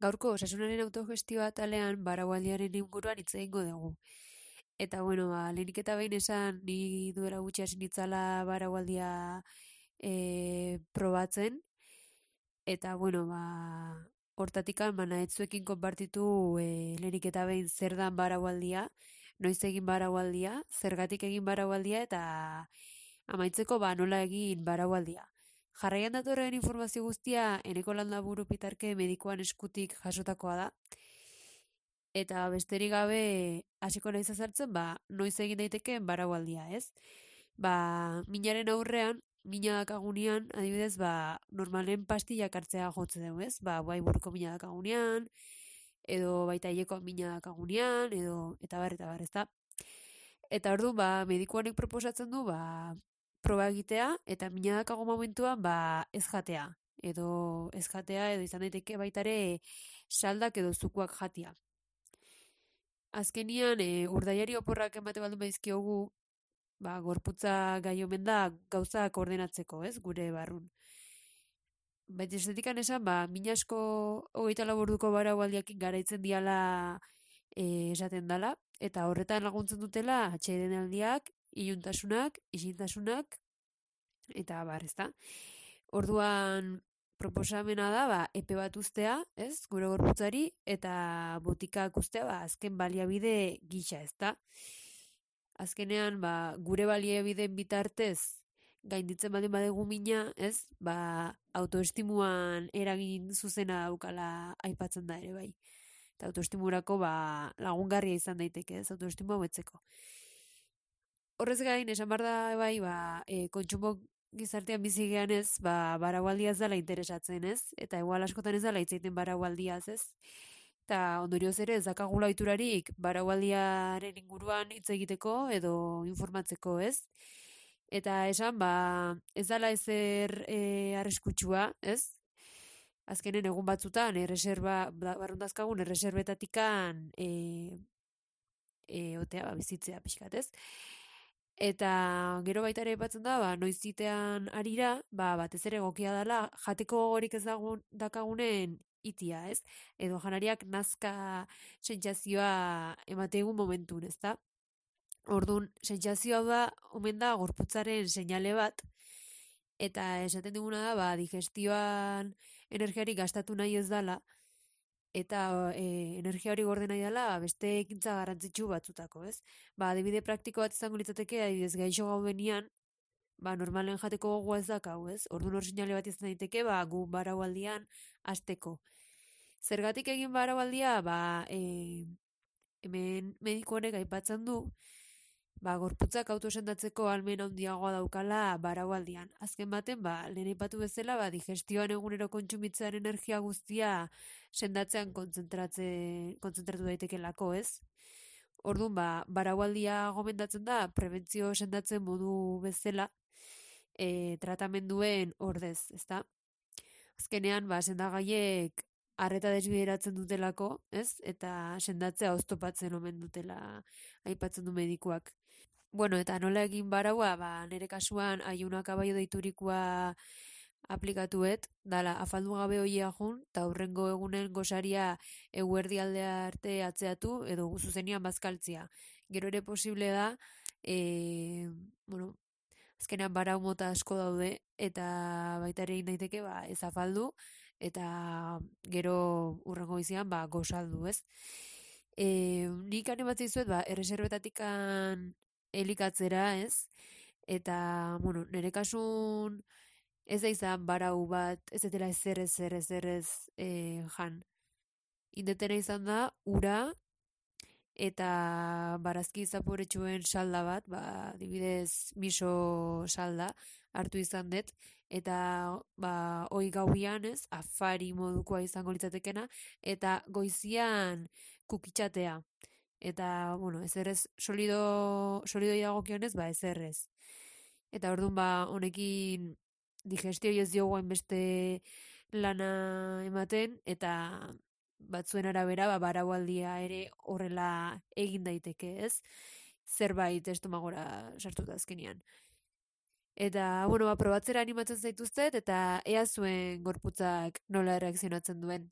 gaurko osasunaren autogestioa talean baraualdiaren inguruan hitz egingo dugu. Eta bueno, ba, lehenik eta behin esan ni duela gutxi hasi nitzala baraualdia e, probatzen. Eta bueno, ba, hortatikan mana etzuekin konpartitu e, lehenik eta behin zer dan baraualdia, noiz egin baraualdia, zergatik egin baraualdia eta amaitzeko ba nola egin baraualdia. Jarraian datorren informazio guztia eneko landa buru pitarke medikoan eskutik jasotakoa da. Eta besterik gabe hasiko nahi zazartzen, ba, noiz egin daiteke baraualdia, ez? Ba, minaren aurrean, mina dakagunean, adibidez, ba, normalen pastillak hartzea jotze dugu, ez? Ba, bai buruko mina dakagunean, edo baita hileko mina dakagunean, edo, eta bar, eta bar, ez da? Eta ordu, ba, medikoanek proposatzen du, ba, proba egitea eta mina dakago momentuan ba ez jatea edo ez jatea edo izan daiteke baitare saldak edo zukuak jatia. Azkenian e, urdaiari oporrak emate baldun baizkiogu ba, gorputza gai omen da gauzak ordenatzeko, ez, gure barrun. Baina estetikan esan, ba, mina asko hogeita laburduko bara gualdiakin garaitzen diala e, esaten dala, eta horretan laguntzen dutela atxaiden aldiak iluntasunak, isintasunak, eta bar, ezta. Orduan, proposamena da, ba, epe bat ustea, ez, gure gorputzari, eta botikak ustea, ba, azken baliabide gisa, ezta. Azkenean, ba, gure baliabideen bitartez, gainditzen baldin badegu mina, ez, ba, autoestimuan eragin zuzena daukala aipatzen da ere, bai. Eta autoestimurako, ba, lagungarria izan daiteke, ez, autoestimua betzeko. Horrez gain, esan bar da, bai, ba, e, kontsumo gizartean bizi gean ez, ba, baraualdia ez dela interesatzen ez, eta igual askotan ez dela itzaiten baraualdia ez. Eta ondorioz ere ez dakagula iturarik baraualdiaren inguruan hitz egiteko edo informatzeko ez. Eta esan, ba, ez dela ezer e, arriskutsua, ez? Azkenen egun batzutan, erreserba, ba, barrundazkagun, erreserbetatikan, e, e, otea, ba, bizitzea pixkat, ez? Eta gero baita ere batzen da, ba, noizitean arira, ba, batez ere gokia dela, jateko gogorik ez dagun, dakagunen itia, ez? Edo janariak nazka sentsazioa emate egun momentun, ez da? Orduan, sentsazioa da, omen da, gorputzaren seinale bat, eta esaten diguna da, ba, digestioan energiarik gastatu nahi ez dala, eta e, energia hori gorde nahi dela beste ekintza garrantzitsu batzutako, ez? Ba, adibide praktiko bat izango litzateke, adibidez gaixo gau ba, normalen jateko gogoa ez dakau, ez? Ordu nor sinale bat izan daiteke, ba, gu baraualdian azteko. Zergatik egin baraualdia, ba, e, hemen mediko honek aipatzen du, ba, gorputzak autosendatzeko almen handiagoa daukala baraualdian. Azken baten, ba, lehen ipatu bezala, ba, digestioan egunero kontsumitzaren energia guztia sendatzean kontzentratu daiteke lako, ez? Orduan, ba, baraualdia gomendatzen da, prebentzio sendatzen modu bezala, e, tratamenduen ordez, ezta? Azkenean, ba, sendagaiek arreta desbideratzen dutelako, ez? Eta sendatzea oztopatzen omen dutela aipatzen du medikuak. Bueno, eta nola egin baraua, ba, nire kasuan aiunak abaio deiturikoa aplikatuet, dala, afaldu gabe hoi jun, eta hurrengo egunen gosaria eguerdi aldea arte atzeatu, edo zuzenian bazkaltzia. Gero ere posible da, e, bueno, azkenean barau mota asko daude, eta baita ere daiteke ba, ez afaldu, eta gero urrengo izian ba, gozaldu, ez? E, nik animatzen zuet, ba, erreserbetatikan elikatzera, ez? Eta, bueno, nire kasun ez da izan barau bat, ez dela ezer, ezer, ezer, ez e, jan. Indetena izan da, ura, eta barazki zaporetxuen salda bat, ba, dibidez miso salda, hartu izan dut, eta ba, oi gauian ez, afari modukoa izango litzatekena, eta goizian kukitxatea. Eta, bueno, ez errez, solido, solido idagokionez, ba, ez errez. Eta orduan, ba, honekin digestio ez diogu beste lana ematen, eta batzuen arabera, ba, baraualdia ere horrela egin daiteke, ez? Zerbait estomagora sartu da azkenian. Eta, bueno, ba, probatzera animatzen zaituztet, eta ea zuen gorputzak nola reakzionatzen duen.